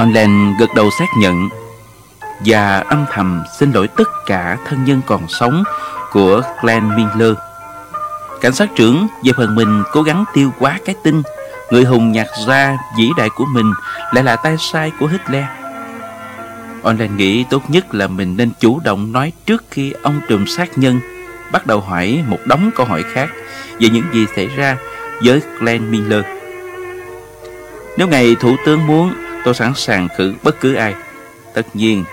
Orlen gật đầu xác nhận và âm thầm xin lỗi tất cả thân nhân còn sống của Glenn Miller. Cảnh sát trưởng về phần mình cố gắng tiêu hóa cái tin người hùng nhạc ra vĩ đại của mình lại là tay sai của Hitler. Orlen nghĩ tốt nhất là mình nên chủ động nói trước khi ông trùm sát nhân bắt đầu hỏi một đống câu hỏi khác về những gì xảy ra với Glenn Miller. Nếu ngày thủ tướng muốn, tôi sẵn sàng khử bất cứ ai. Tất nhiên,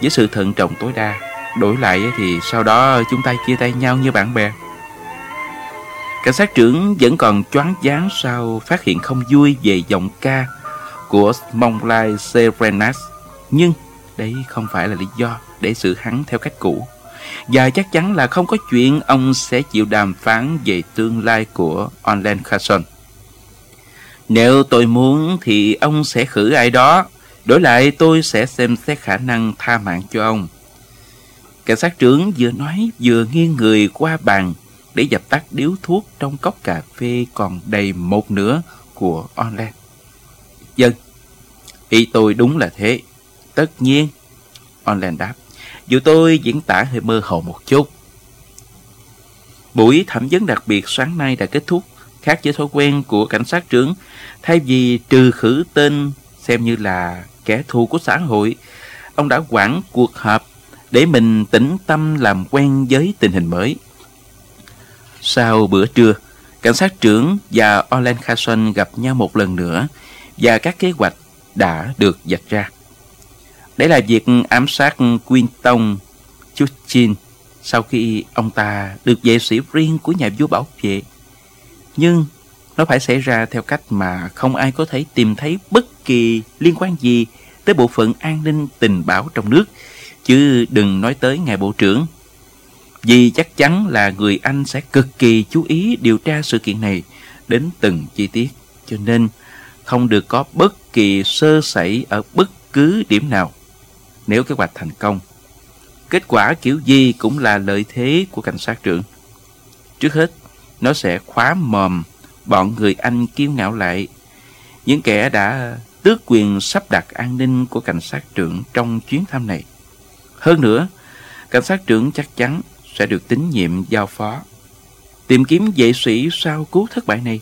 với sự thận trọng tối đa, đổi lại thì sau đó chúng ta chia tay nhau như bạn bè. Cảnh sát trưởng vẫn còn choáng váng sau phát hiện không vui về giọng ca của Monglai Serenas. Nhưng đấy không phải là lý do để xử hắn theo cách cũ. Và chắc chắn là không có chuyện ông sẽ chịu đàm phán về tương lai của Online Carson. Nếu tôi muốn thì ông sẽ khử ai đó. Đổi lại tôi sẽ xem xét khả năng tha mạng cho ông. Cảnh sát trưởng vừa nói vừa nghiêng người qua bàn để dập tắt điếu thuốc trong cốc cà phê còn đầy một nửa của Online. Dân, ý tôi đúng là thế. Tất nhiên, Online đáp. Dù tôi diễn tả hơi mơ hồ một chút. Buổi thẩm vấn đặc biệt sáng nay đã kết thúc. Khác với thói quen của cảnh sát trưởng, thay vì trừ khử tên xem như là kẻ thù của xã hội, ông đã quản cuộc họp để mình tĩnh tâm làm quen với tình hình mới. Sau bữa trưa, cảnh sát trưởng và Olen Carson gặp nhau một lần nữa và các kế hoạch đã được dạch ra. Đấy là việc ám sát Quinton Chuchin sau khi ông ta được vệ sĩ riêng của nhà vua bảo vệ. Nhưng nó phải xảy ra theo cách mà không ai có thể tìm thấy bất kỳ liên quan gì tới bộ phận an ninh tình báo trong nước, chứ đừng nói tới ngài bộ trưởng. Vì chắc chắn là người Anh sẽ cực kỳ chú ý điều tra sự kiện này đến từng chi tiết, cho nên không được có bất kỳ sơ sẩy ở bất cứ điểm nào nếu kế hoạch thành công. Kết quả kiểu gì cũng là lợi thế của cảnh sát trưởng. Trước hết, nó sẽ khóa mồm bọn người Anh kiêu ngạo lại. Những kẻ đã tước quyền sắp đặt an ninh của cảnh sát trưởng trong chuyến thăm này. Hơn nữa, cảnh sát trưởng chắc chắn sẽ được tín nhiệm giao phó. Tìm kiếm vệ sĩ sau cú thất bại này.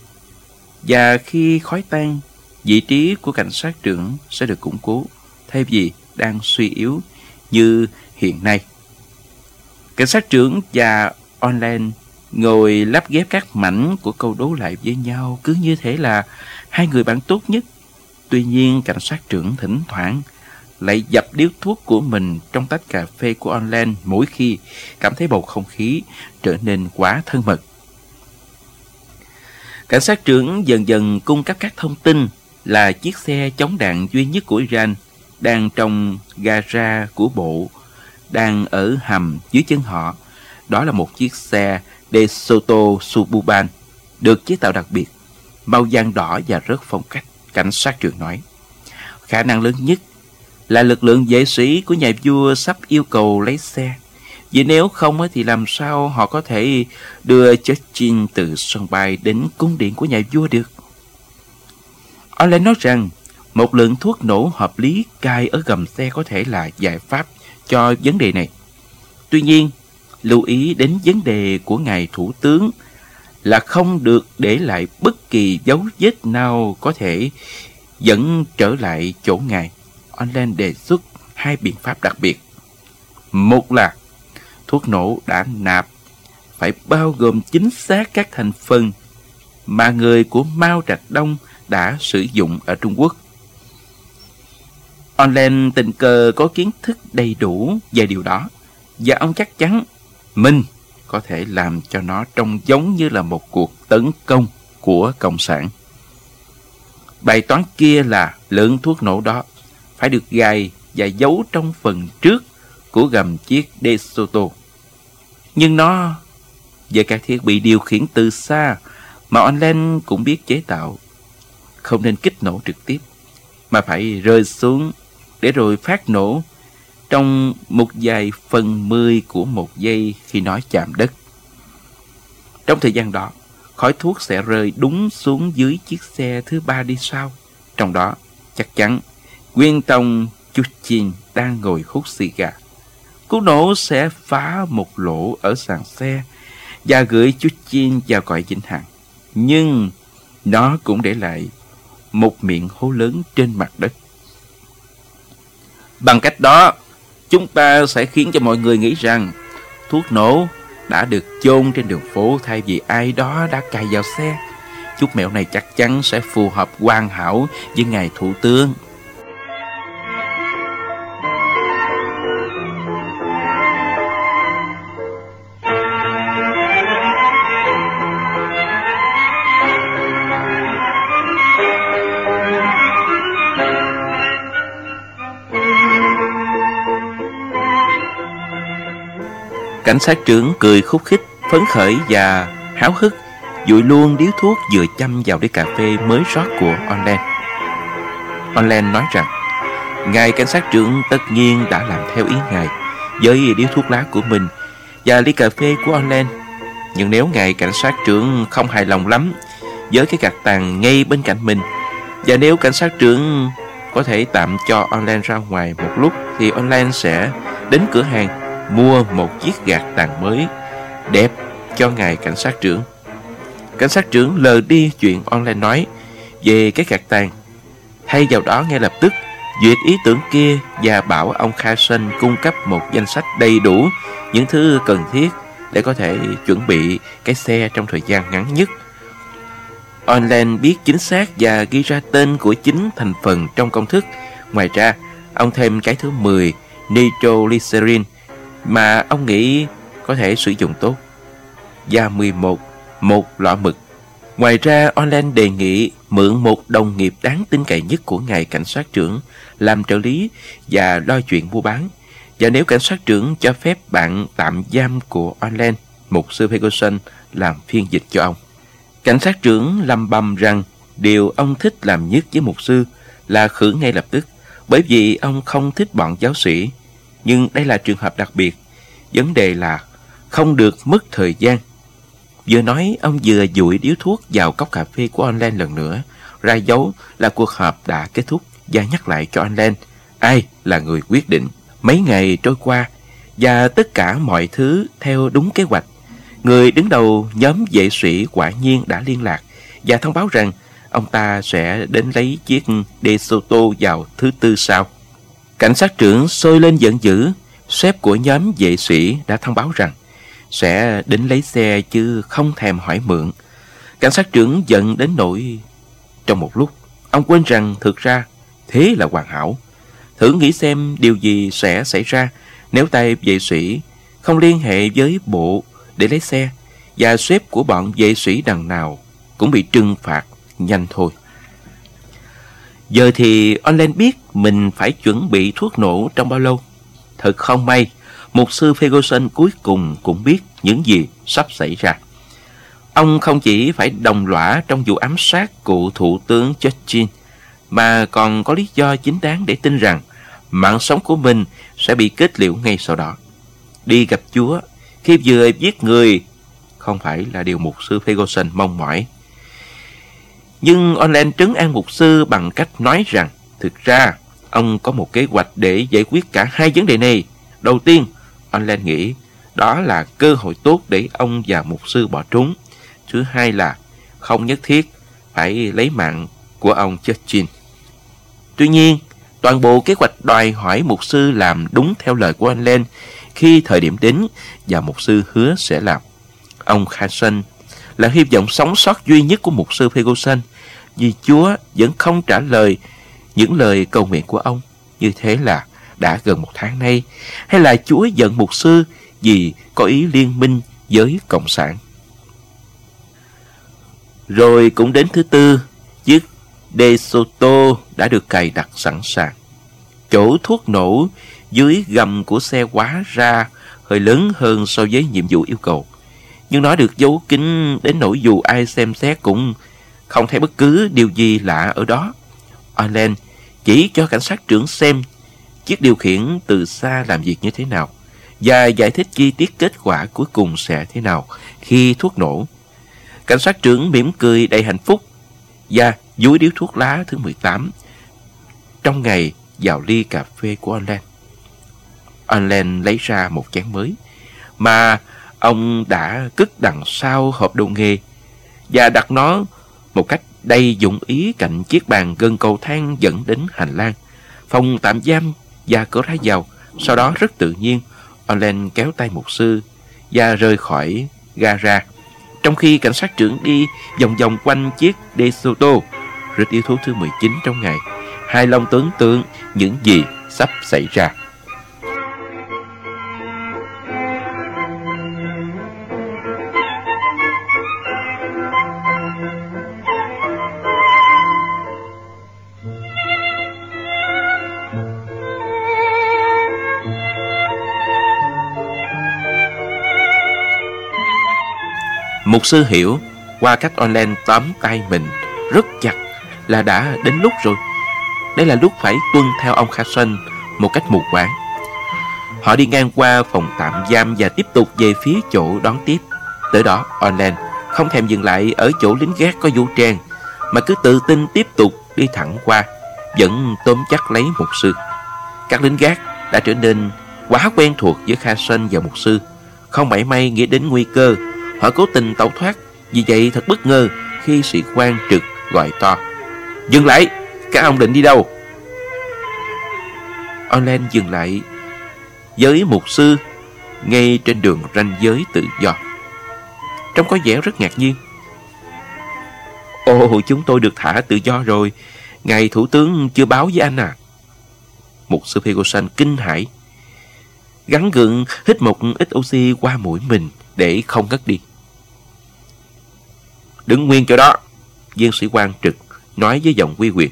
Và khi khói tan, vị trí của cảnh sát trưởng sẽ được củng cố, thay vì đang suy yếu như hiện nay. Cảnh sát trưởng và online ngồi lắp ghép các mảnh của câu đố lại với nhau cứ như thế là hai người bạn tốt nhất. Tuy nhiên cảnh sát trưởng thỉnh thoảng lại dập điếu thuốc của mình trong tách cà phê của online mỗi khi cảm thấy bầu không khí trở nên quá thân mật. Cảnh sát trưởng dần dần cung cấp các thông tin là chiếc xe chống đạn duy nhất của Iran đang trong gara của bộ, đang ở hầm dưới chân họ. Đó là một chiếc xe De Soto Suburban được chế tạo đặc biệt, màu vàng đỏ và rất phong cách, cảnh sát trưởng nói. Khả năng lớn nhất là lực lượng vệ sĩ của nhà vua sắp yêu cầu lấy xe. Vì nếu không thì làm sao họ có thể đưa Churchill từ sân bay đến cung điện của nhà vua được? Orlen nói rằng một lượng thuốc nổ hợp lý cài ở gầm xe có thể là giải pháp cho vấn đề này. Tuy nhiên, lưu ý đến vấn đề của ngài thủ tướng là không được để lại bất kỳ dấu vết nào có thể dẫn trở lại chỗ ngài. Online đề xuất hai biện pháp đặc biệt. Một là thuốc nổ đã nạp, phải bao gồm chính xác các thành phần mà người của Mao Trạch Đông đã sử dụng ở Trung Quốc. Online tình cờ có kiến thức đầy đủ về điều đó, và ông chắc chắn minh có thể làm cho nó trông giống như là một cuộc tấn công của Cộng sản. Bài toán kia là lượng thuốc nổ đó phải được gài và giấu trong phần trước của gầm chiếc De Soto. Nhưng nó về các thiết bị điều khiển từ xa mà online cũng biết chế tạo, không nên kích nổ trực tiếp, mà phải rơi xuống để rồi phát nổ trong một vài phần mười của một giây khi nó chạm đất. Trong thời gian đó, khói thuốc sẽ rơi đúng xuống dưới chiếc xe thứ ba đi sau. Trong đó, chắc chắn, Nguyên Tông Chuchin đang ngồi hút xì gà. Cú nổ sẽ phá một lỗ ở sàn xe và gửi Chuchin vào cõi vĩnh hằng. Nhưng nó cũng để lại một miệng hố lớn trên mặt đất. Bằng cách đó, chúng ta sẽ khiến cho mọi người nghĩ rằng thuốc nổ đã được chôn trên đường phố thay vì ai đó đã cài vào xe. Chút mẹo này chắc chắn sẽ phù hợp hoàn hảo với ngài thủ tướng. Cảnh sát trưởng cười khúc khích, phấn khởi và háo hức dụi luôn điếu thuốc vừa chăm vào ly cà phê mới rót của Orlen. Orlen nói rằng Ngài cảnh sát trưởng tất nhiên đã làm theo ý ngài với điếu thuốc lá của mình và ly cà phê của Orlen. Nhưng nếu ngài cảnh sát trưởng không hài lòng lắm với cái gạt tàn ngay bên cạnh mình và nếu cảnh sát trưởng có thể tạm cho Orlen ra ngoài một lúc thì Orlen sẽ đến cửa hàng mua một chiếc gạt tàn mới đẹp cho ngài cảnh sát trưởng. Cảnh sát trưởng lờ đi chuyện online nói về cái gạt tàn. Thay vào đó ngay lập tức duyệt ý tưởng kia và bảo ông Carson cung cấp một danh sách đầy đủ những thứ cần thiết để có thể chuẩn bị cái xe trong thời gian ngắn nhất. Online biết chính xác và ghi ra tên của chính thành phần trong công thức. Ngoài ra, ông thêm cái thứ 10 nitroglycerin mà ông nghĩ có thể sử dụng tốt. Và 11. Một lọ mực. Ngoài ra, Orland đề nghị mượn một đồng nghiệp đáng tin cậy nhất của ngài cảnh sát trưởng làm trợ lý và lo chuyện mua bán. Và nếu cảnh sát trưởng cho phép bạn tạm giam của Orland, mục sư Ferguson làm phiên dịch cho ông. Cảnh sát trưởng lầm bầm rằng điều ông thích làm nhất với mục sư là khử ngay lập tức bởi vì ông không thích bọn giáo sĩ nhưng đây là trường hợp đặc biệt. Vấn đề là không được mất thời gian. Vừa nói, ông vừa dụi điếu thuốc vào cốc cà phê của anh Len lần nữa, ra dấu là cuộc họp đã kết thúc và nhắc lại cho anh Len ai là người quyết định. Mấy ngày trôi qua và tất cả mọi thứ theo đúng kế hoạch. Người đứng đầu nhóm vệ sĩ quả nhiên đã liên lạc và thông báo rằng ông ta sẽ đến lấy chiếc De Soto vào thứ tư sau. Cảnh sát trưởng sôi lên giận dữ, sếp của nhóm vệ sĩ đã thông báo rằng sẽ đến lấy xe chứ không thèm hỏi mượn. Cảnh sát trưởng giận đến nỗi... Trong một lúc, ông quên rằng thực ra thế là hoàn hảo. Thử nghĩ xem điều gì sẽ xảy ra nếu tay vệ sĩ không liên hệ với bộ để lấy xe và sếp của bọn vệ sĩ đằng nào cũng bị trừng phạt nhanh thôi. Giờ thì online biết mình phải chuẩn bị thuốc nổ trong bao lâu. Thật không may, mục sư Ferguson cuối cùng cũng biết những gì sắp xảy ra. Ông không chỉ phải đồng lõa trong vụ ám sát cựu thủ tướng Churchill, mà còn có lý do chính đáng để tin rằng mạng sống của mình sẽ bị kết liễu ngay sau đó. Đi gặp Chúa khi vừa giết người không phải là điều mục sư Ferguson mong mỏi. Nhưng Olen trấn an mục sư bằng cách nói rằng thực ra ông có một kế hoạch để giải quyết cả hai vấn đề này. Đầu tiên, Olen nghĩ đó là cơ hội tốt để ông và mục sư bỏ trốn. Thứ hai là không nhất thiết phải lấy mạng của ông Churchill. Tuy nhiên, toàn bộ kế hoạch đòi hỏi mục sư làm đúng theo lời của anh Len khi thời điểm đến và mục sư hứa sẽ làm. Ông Carson là hy vọng sống sót duy nhất của mục sư Ferguson vì Chúa vẫn không trả lời những lời cầu nguyện của ông. Như thế là đã gần một tháng nay hay là Chúa giận mục sư vì có ý liên minh với Cộng sản. Rồi cũng đến thứ tư, chiếc De Soto đã được cài đặt sẵn sàng. Chỗ thuốc nổ dưới gầm của xe quá ra hơi lớn hơn so với nhiệm vụ yêu cầu nhưng nó được giấu kín đến nỗi dù ai xem xét cũng không thấy bất cứ điều gì lạ ở đó. Allen chỉ cho cảnh sát trưởng xem chiếc điều khiển từ xa làm việc như thế nào và giải thích chi tiết kết quả cuối cùng sẽ thế nào khi thuốc nổ. Cảnh sát trưởng mỉm cười đầy hạnh phúc và dúi điếu thuốc lá thứ 18. Trong ngày vào ly cà phê của Allen. Allen lấy ra một chén mới mà ông đã cất đằng sau hộp đồ nghề và đặt nó một cách đầy dụng ý cạnh chiếc bàn gần cầu thang dẫn đến hành lang, phòng tạm giam và cửa ra vào. Sau đó rất tự nhiên, Olen kéo tay mục sư và rời khỏi gara. Trong khi cảnh sát trưởng đi vòng vòng quanh chiếc De Soto, rất yêu thú thứ 19 trong ngày, hài lòng tưởng tượng những gì sắp xảy ra. Mục sư hiểu qua cách online tóm tay mình rất chặt là đã đến lúc rồi. Đây là lúc phải tuân theo ông Carson một cách mù quáng. Họ đi ngang qua phòng tạm giam và tiếp tục về phía chỗ đón tiếp. Tới đó, online không thèm dừng lại ở chỗ lính gác có vũ trang, mà cứ tự tin tiếp tục đi thẳng qua, vẫn tóm chắc lấy mục sư. Các lính gác đã trở nên quá quen thuộc với Kha Sơn và mục sư, không mảy may nghĩ đến nguy cơ Họ cố tình tẩu thoát, Vì vậy thật bất ngờ khi sĩ quan trực gọi to. Dừng lại Các ông định đi đâu? Orlen dừng lại. Với mục sư Ngay trên đường ranh giới tự do. Trông có vẻ rất ngạc nhiên. Ồ, chúng tôi được thả tự do rồi. Ngài thủ tướng chưa báo với anh à? Mục sư Ferguson kinh hãi. Gắn gượng, hít một ít oxy qua mũi mình Để không ngất đi. Đứng nguyên chỗ đó. Viên sĩ quan trực nói với giọng quy quyền.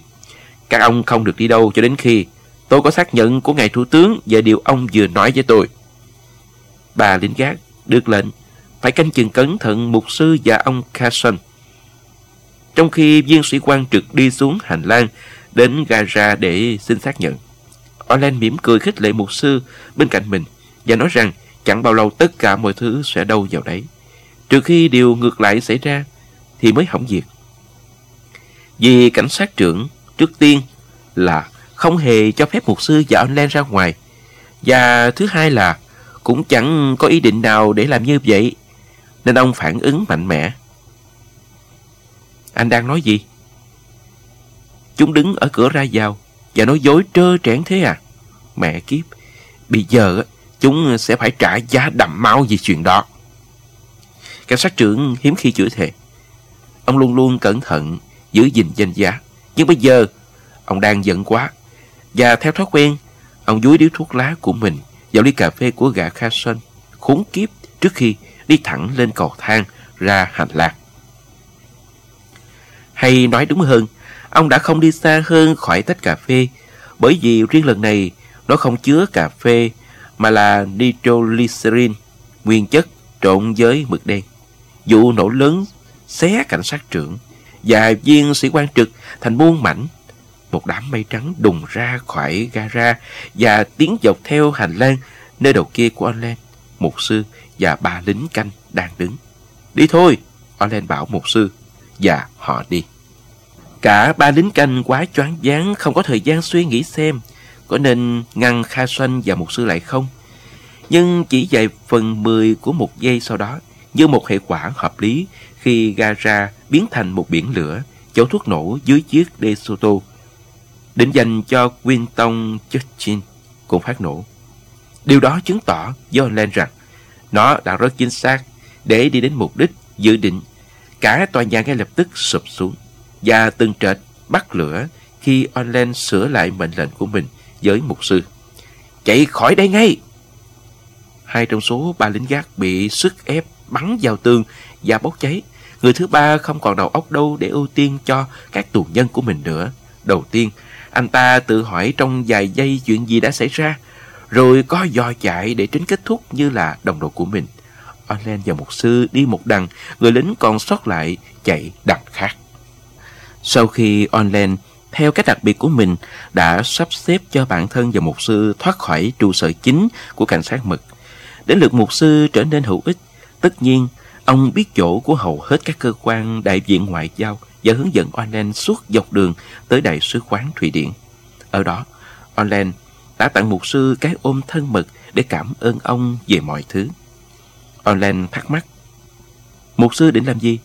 Các ông không được đi đâu cho đến khi tôi có xác nhận của ngài thủ tướng về điều ông vừa nói với tôi. Bà lính gác được lệnh phải canh chừng cẩn thận mục sư và ông Carson. Trong khi viên sĩ quan trực đi xuống hành lang đến gara để xin xác nhận. Orlen mỉm cười khích lệ mục sư bên cạnh mình và nói rằng chẳng bao lâu tất cả mọi thứ sẽ đâu vào đấy. Trừ khi điều ngược lại xảy ra, thì mới hỏng việc. Vì cảnh sát trưởng trước tiên là không hề cho phép mục sư và anh Len ra ngoài. Và thứ hai là cũng chẳng có ý định nào để làm như vậy. Nên ông phản ứng mạnh mẽ. Anh đang nói gì? Chúng đứng ở cửa ra vào và nói dối trơ trẽn thế à? Mẹ kiếp, bây giờ chúng sẽ phải trả giá đậm máu vì chuyện đó. Cảnh sát trưởng hiếm khi chửi thề. Ông luôn luôn cẩn thận, giữ gìn danh giá. Nhưng bây giờ, ông đang giận quá. Và theo thói quen, ông dúi điếu thuốc lá của mình vào ly cà phê của gã Kha Sơn khốn kiếp trước khi đi thẳng lên cầu thang ra hành lang. Hay nói đúng hơn, ông đã không đi xa hơn khỏi tách cà phê, bởi vì riêng lần này nó không chứa cà phê mà là nitroglycerin, nguyên chất trộn với mực đen. Vụ nổ lớn xé cảnh sát trưởng và viên sĩ quan trực thành muôn mảnh. Một đám mây trắng đùng ra khỏi gara và tiến dọc theo hành lang nơi đầu kia của Orlen. Mục sư và ba lính canh đang đứng. Đi thôi, Orlen bảo mục sư và họ đi. Cả ba lính canh quá choáng váng không có thời gian suy nghĩ xem có nên ngăn Kha Xoanh và mục sư lại không. Nhưng chỉ vài phần mười của một giây sau đó, như một hệ quả hợp lý khi gara biến thành một biển lửa, chỗ thuốc nổ dưới chiếc De Soto. Định dành cho Quinton Churchill cũng phát nổ. Điều đó chứng tỏ do lên rằng nó đã rất chính xác để đi đến mục đích dự định. Cả tòa nhà ngay lập tức sụp xuống và từng trệt bắt lửa khi Orlen sửa lại mệnh lệnh của mình với mục sư. Chạy khỏi đây ngay! Hai trong số ba lính gác bị sức ép bắn vào tường và bốc cháy. Người thứ ba không còn đầu óc đâu để ưu tiên cho các tù nhân của mình nữa. Đầu tiên, anh ta tự hỏi trong vài giây chuyện gì đã xảy ra, rồi có dò chạy để tránh kết thúc như là đồng đội của mình. Orlen và một sư đi một đằng, người lính còn sót lại chạy đằng khác. Sau khi Orlen theo cách đặc biệt của mình đã sắp xếp cho bản thân và mục sư thoát khỏi trụ sở chính của cảnh sát mực. Đến lượt mục sư trở nên hữu ích, tất nhiên Ông biết chỗ của hầu hết các cơ quan đại diện ngoại giao và hướng dẫn Orlen suốt dọc đường tới Đại sứ quán Thụy Điển. Ở đó, Orlen đã tặng mục sư cái ôm thân mật để cảm ơn ông về mọi thứ. Orlen thắc mắc. Mục sư định làm gì?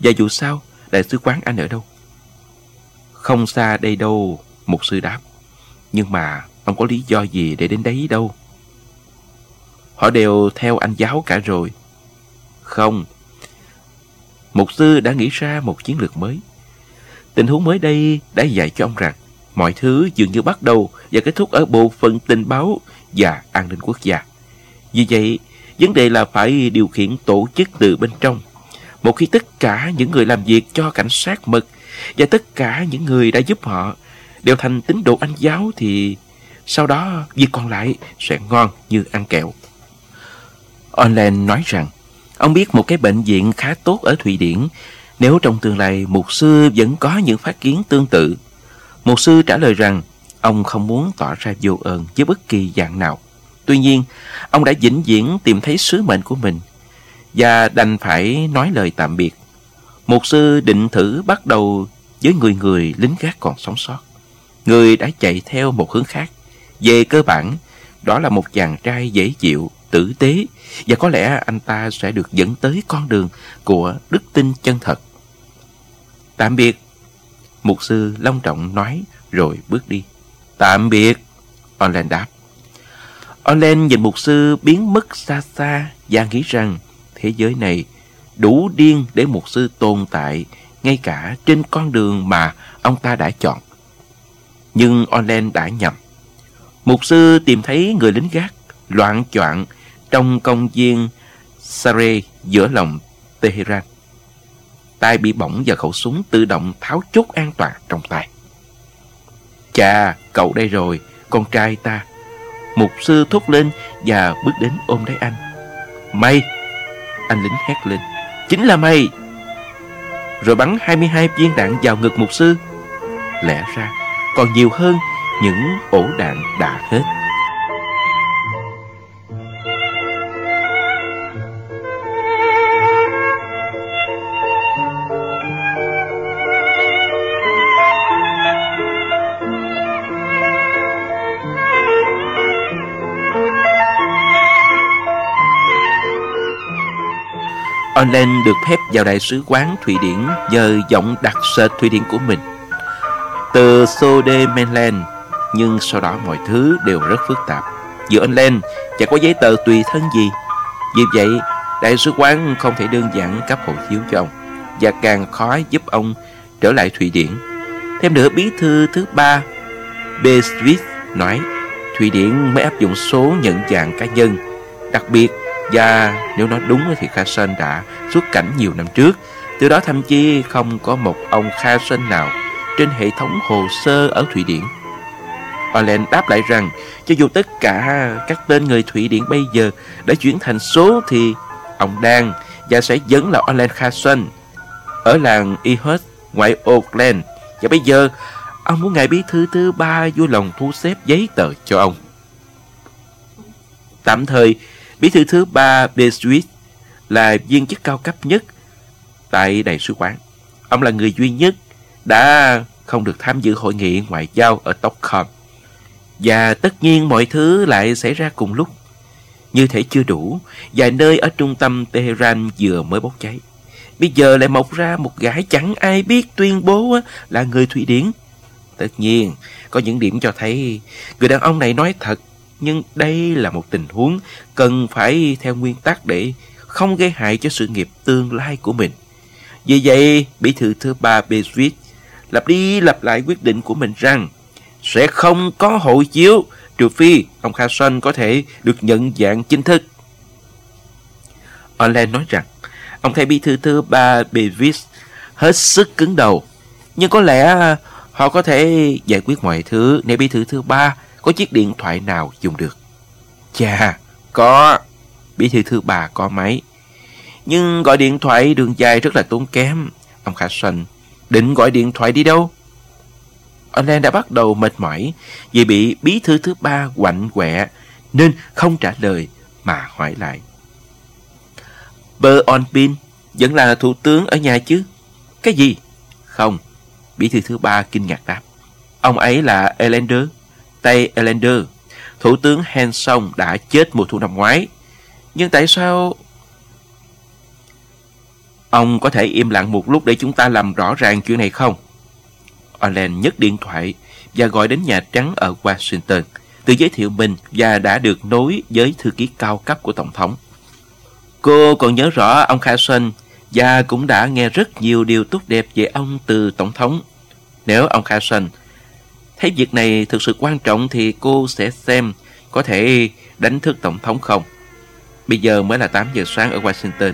Và dù sao, đại sứ quán anh ở đâu? Không xa đây đâu, mục sư đáp. Nhưng mà ông có lý do gì để đến đấy đâu? Họ đều theo anh giáo cả rồi. Không. Mục sư đã nghĩ ra một chiến lược mới. Tình huống mới đây đã dạy cho ông rằng mọi thứ dường như bắt đầu và kết thúc ở bộ phận tình báo và an ninh quốc gia. Vì vậy, vấn đề là phải điều khiển tổ chức từ bên trong. Một khi tất cả những người làm việc cho cảnh sát mật và tất cả những người đã giúp họ đều thành tín đồ anh giáo thì sau đó việc còn lại sẽ ngon như ăn kẹo. Online nói rằng ông biết một cái bệnh viện khá tốt ở Thụy Điển nếu trong tương lai mục sư vẫn có những phát kiến tương tự. Mục sư trả lời rằng ông không muốn tỏ ra vô ơn với bất kỳ dạng nào. Tuy nhiên, ông đã vĩnh viễn tìm thấy sứ mệnh của mình và đành phải nói lời tạm biệt. Mục sư định thử bắt đầu với người người lính gác còn sống sót. Người đã chạy theo một hướng khác. Về cơ bản, đó là một chàng trai dễ chịu, tử tế và có lẽ anh ta sẽ được dẫn tới con đường của đức tin chân thật. Tạm biệt, mục sư long trọng nói rồi bước đi. Tạm biệt, Orlen đáp. Orlen nhìn mục sư biến mất xa xa và nghĩ rằng thế giới này đủ điên để mục sư tồn tại ngay cả trên con đường mà ông ta đã chọn. Nhưng Orlen đã nhầm. Mục sư tìm thấy người lính gác loạn choạng trong công viên Sare giữa lòng Tehran. tay bị bỏng và khẩu súng tự động tháo chốt an toàn trong tay. Chà, cậu đây rồi, con trai ta. Mục sư thúc lên và bước đến ôm lấy anh. Mày! Anh lính hét lên. Chính là mày! Rồi bắn 22 viên đạn vào ngực mục sư. Lẽ ra, còn nhiều hơn những ổ đạn đã hết. Allen được phép vào đại sứ quán Thụy Điển nhờ giọng đặc sệt Thụy Điển của mình. Từ Sodemenland, nhưng sau đó mọi thứ đều rất phức tạp. Giữa Len, chẳng có giấy tờ tùy thân gì. Vì vậy, đại sứ quán không thể đơn giản cấp hộ chiếu cho ông và càng khó giúp ông trở lại Thụy Điển. Thêm nữa, bí thư thứ ba, B. Swift nói Thụy Điển mới áp dụng số nhận dạng cá nhân, đặc biệt và nếu nói đúng thì Kha Sơn đã xuất cảnh nhiều năm trước. Từ đó thậm chí không có một ông Kha Sơn nào Trên hệ thống hồ sơ ở Thụy Điển. Orlen đáp lại rằng, Cho dù tất cả các tên người Thụy Điển bây giờ đã chuyển thành số Thì ông đang và sẽ vẫn là Orlen Kha Sơn Ở làng Ehud ngoại Oakland Và bây giờ, ông muốn ngài bí thư thứ ba vui lòng thu xếp giấy tờ cho ông. Tạm thời Bí thư thứ ba Beswick là viên chức cao cấp nhất tại đại sứ quán. Ông là người duy nhất đã không được tham dự hội nghị ngoại giao ở Stockholm. Và tất nhiên mọi thứ lại xảy ra cùng lúc. Như thể chưa đủ, vài nơi ở trung tâm Tehran vừa mới bốc cháy. Bây giờ lại mọc ra một gái chẳng ai biết tuyên bố là người Thụy Điển. Tất nhiên, có những điểm cho thấy người đàn ông này nói thật nhưng đây là một tình huống cần phải theo nguyên tắc để không gây hại cho sự nghiệp tương lai của mình. Vì vậy, Bí thư thứ ba Beswick lặp đi lặp lại quyết định của mình rằng sẽ không có hộ chiếu trừ phi ông Carson có thể được nhận dạng chính thức. Orlen nói rằng ông thầy bí thư thứ ba Bevis hết sức cứng đầu. Nhưng có lẽ họ có thể giải quyết mọi thứ nếu bí thư thứ ba có chiếc điện thoại nào dùng được. Chà, có. Bí thư thứ ba có máy. Nhưng gọi điện thoại đường dài rất là tốn kém. Ông Khả Sanh định gọi điện thoại đi đâu? Orlen đã bắt đầu mệt mỏi vì bị bí thư thứ ba quạnh quẹ nên không trả lời mà hỏi lại. Bơ On Pin vẫn là thủ tướng ở nhà chứ? Cái gì? Không. Bí thư thứ ba kinh ngạc đáp. Ông ấy là Elender tay Elender, Thủ tướng Hanson đã chết mùa thu năm ngoái. Nhưng tại sao... Ông có thể im lặng một lúc để chúng ta làm rõ ràng chuyện này không? Orland nhấc điện thoại và gọi đến Nhà Trắng ở Washington, tự giới thiệu mình và đã được nối với thư ký cao cấp của Tổng thống. Cô còn nhớ rõ ông Carson và cũng đã nghe rất nhiều điều tốt đẹp về ông từ Tổng thống. Nếu ông Carson thấy việc này thực sự quan trọng thì cô sẽ xem có thể đánh thức Tổng thống không. Bây giờ mới là 8 giờ sáng ở Washington.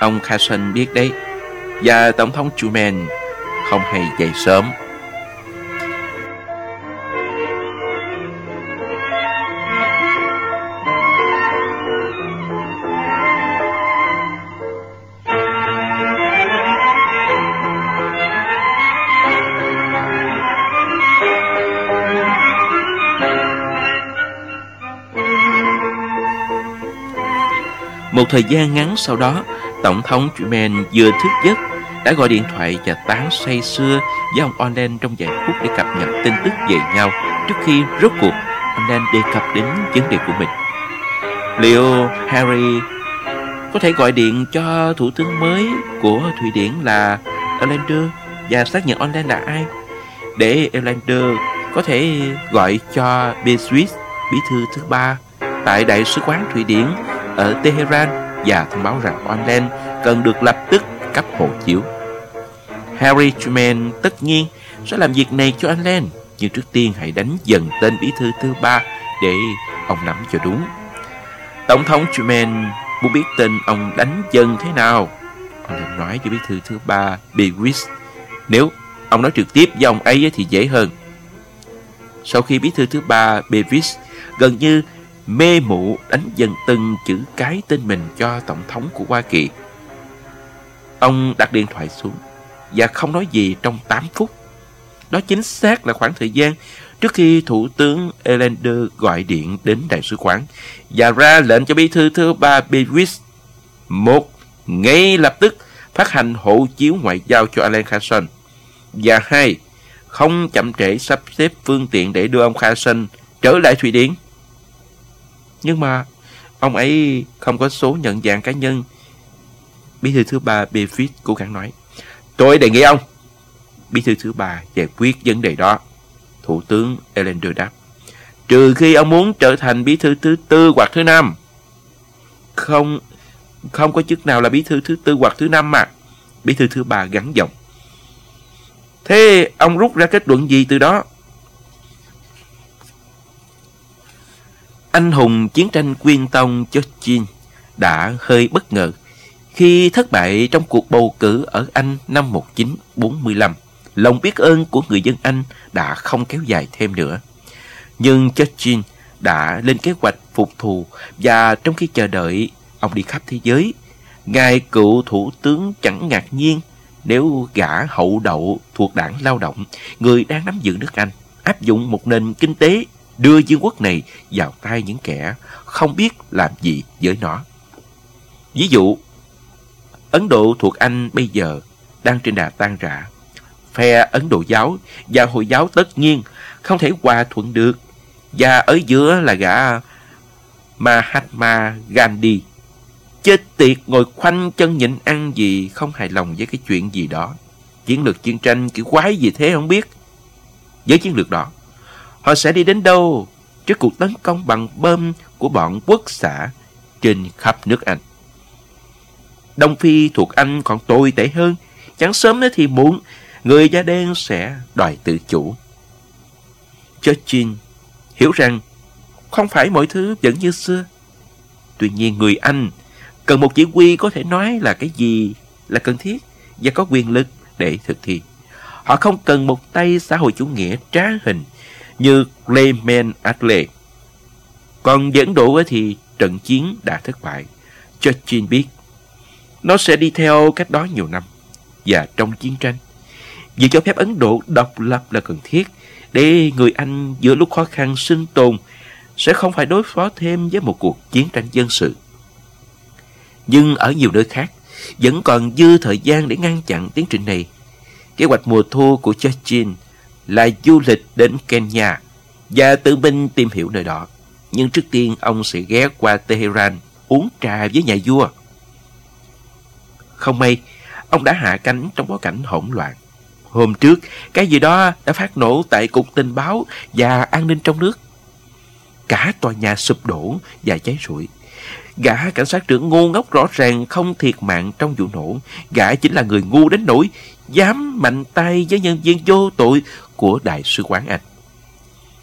Ông Carson biết đấy, và Tổng thống Truman không hề dậy sớm. Một thời gian ngắn sau đó, Tổng thống Truman vừa thức giấc đã gọi điện thoại và tán say xưa với ông Orlen trong vài phút để cập nhật tin tức về nhau trước khi rốt cuộc Orlen đề cập đến vấn đề của mình. Liệu Harry có thể gọi điện cho thủ tướng mới của Thụy Điển là Orlander và xác nhận Orlen là ai để Orlander có thể gọi cho Beswiss bí thư thứ ba tại đại sứ quán Thụy Điển ở Tehran và thông báo rằng Orland cần được lập tức cấp hộ chiếu. Harry Truman tất nhiên sẽ làm việc này cho anh nhưng trước tiên hãy đánh dần tên bí thư thứ ba để ông nắm cho đúng. Tổng thống Truman muốn biết tên ông đánh dần thế nào. Ông nói với bí thư thứ ba Bewis. Nếu ông nói trực tiếp với ông ấy thì dễ hơn. Sau khi bí thư thứ ba Bevis gần như mê mụ đánh dần từng chữ cái tên mình cho tổng thống của Hoa Kỳ. Ông đặt điện thoại xuống và không nói gì trong 8 phút. Đó chính xác là khoảng thời gian trước khi Thủ tướng Elander gọi điện đến đại sứ quán và ra lệnh cho bí thư thứ ba Bewis một ngay lập tức phát hành hộ chiếu ngoại giao cho Alan Carson và hai, không chậm trễ sắp xếp phương tiện để đưa ông Carson trở lại Thụy Điển. Nhưng mà ông ấy không có số nhận dạng cá nhân. Bí thư thứ ba Befitt cố gắng nói. Tôi đề nghị ông. Bí thư thứ ba giải quyết vấn đề đó. Thủ tướng Elender đáp. Trừ khi ông muốn trở thành bí thư thứ tư hoặc thứ năm. Không, không có chức nào là bí thư thứ tư hoặc thứ năm mà. Bí thư thứ ba gắn giọng. Thế ông rút ra kết luận gì từ đó? Anh hùng chiến tranh quyên tông Churchill đã hơi bất ngờ khi thất bại trong cuộc bầu cử ở Anh năm 1945. Lòng biết ơn của người dân Anh đã không kéo dài thêm nữa. Nhưng Churchill đã lên kế hoạch phục thù và trong khi chờ đợi ông đi khắp thế giới, ngài cựu thủ tướng chẳng ngạc nhiên nếu gã hậu đậu thuộc đảng lao động, người đang nắm giữ nước Anh, áp dụng một nền kinh tế đưa vương quốc này vào tay những kẻ không biết làm gì với nó. Ví dụ, Ấn Độ thuộc Anh bây giờ đang trên đà tan rã. Phe Ấn Độ giáo và Hồi giáo tất nhiên không thể hòa thuận được. Và ở giữa là gã Mahatma Gandhi. Chết tiệt ngồi khoanh chân nhịn ăn gì không hài lòng với cái chuyện gì đó. Chiến lược chiến tranh kiểu quái gì thế không biết. Với chiến lược đó, họ sẽ đi đến đâu trước cuộc tấn công bằng bơm của bọn quốc xã trên khắp nước Anh. Đông Phi thuộc Anh còn tồi tệ hơn. Chẳng sớm nữa thì muộn, người da đen sẽ đòi tự chủ. Churchill hiểu rằng không phải mọi thứ vẫn như xưa. Tuy nhiên người Anh cần một chỉ huy có thể nói là cái gì là cần thiết và có quyền lực để thực thi. Họ không cần một tay xã hội chủ nghĩa trá hình như Clement Attlee. Còn dẫn độ thì trận chiến đã thất bại. Churchill biết nó sẽ đi theo cách đó nhiều năm. Và trong chiến tranh, việc cho phép Ấn Độ độc lập là cần thiết để người Anh giữa lúc khó khăn sinh tồn sẽ không phải đối phó thêm với một cuộc chiến tranh dân sự. Nhưng ở nhiều nơi khác, vẫn còn dư thời gian để ngăn chặn tiến trình này. Kế hoạch mùa thu của Churchill là du lịch đến Kenya và tự mình tìm hiểu nơi đó. Nhưng trước tiên ông sẽ ghé qua Tehran uống trà với nhà vua. Không may, ông đã hạ cánh trong bối cảnh hỗn loạn. Hôm trước, cái gì đó đã phát nổ tại Cục Tình báo và An ninh trong nước. Cả tòa nhà sụp đổ và cháy rụi. Gã cảnh sát trưởng ngu ngốc rõ ràng không thiệt mạng trong vụ nổ. Gã chính là người ngu đến nỗi dám mạnh tay với nhân viên vô tội của Đại sứ quán Anh.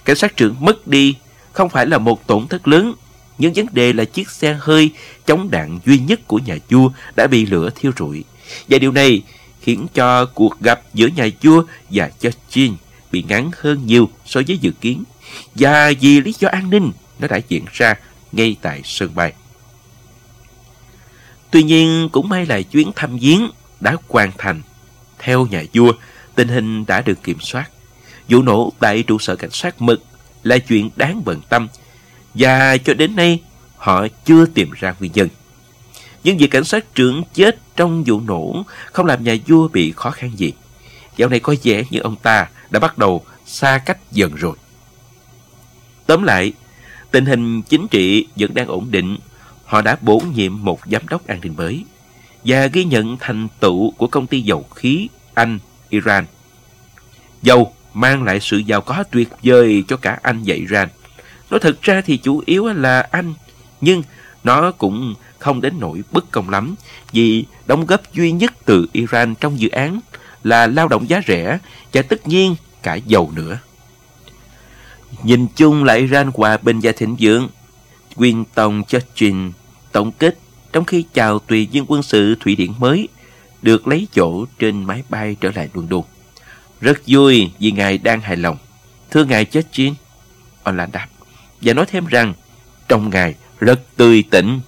Cảnh sát trưởng mất đi không phải là một tổn thất lớn, nhưng vấn đề là chiếc xe hơi chống đạn duy nhất của nhà vua đã bị lửa thiêu rụi. Và điều này khiến cho cuộc gặp giữa nhà vua và Churchill bị ngắn hơn nhiều so với dự kiến. Và vì lý do an ninh, nó đã diễn ra ngay tại sân bay. Tuy nhiên, cũng may là chuyến thăm viếng đã hoàn thành. Theo nhà vua, tình hình đã được kiểm soát. Vụ nổ tại trụ sở cảnh sát mực là chuyện đáng bận tâm và cho đến nay họ chưa tìm ra nguyên nhân. Nhưng việc cảnh sát trưởng chết trong vụ nổ không làm nhà vua bị khó khăn gì. Dạo này có vẻ như ông ta đã bắt đầu xa cách dần rồi. Tóm lại, tình hình chính trị vẫn đang ổn định. Họ đã bổ nhiệm một giám đốc an ninh mới và ghi nhận thành tựu của công ty dầu khí Anh, Iran. Dầu mang lại sự giàu có tuyệt vời cho cả Anh và Iran. Nó thật ra thì chủ yếu là Anh, nhưng nó cũng không đến nỗi bất công lắm vì đóng góp duy nhất từ Iran trong dự án là lao động giá rẻ và tất nhiên cả dầu nữa. Nhìn chung là Iran hòa bình và thịnh vượng, Winston Churchill tổng kết trong khi chào tùy viên quân sự Thụy Điển mới được lấy chỗ trên máy bay trở lại London. Rất vui vì ngài đang hài lòng. Thưa ngài chết Churchill, Orlan đáp và nói thêm rằng trong ngài rất tươi tỉnh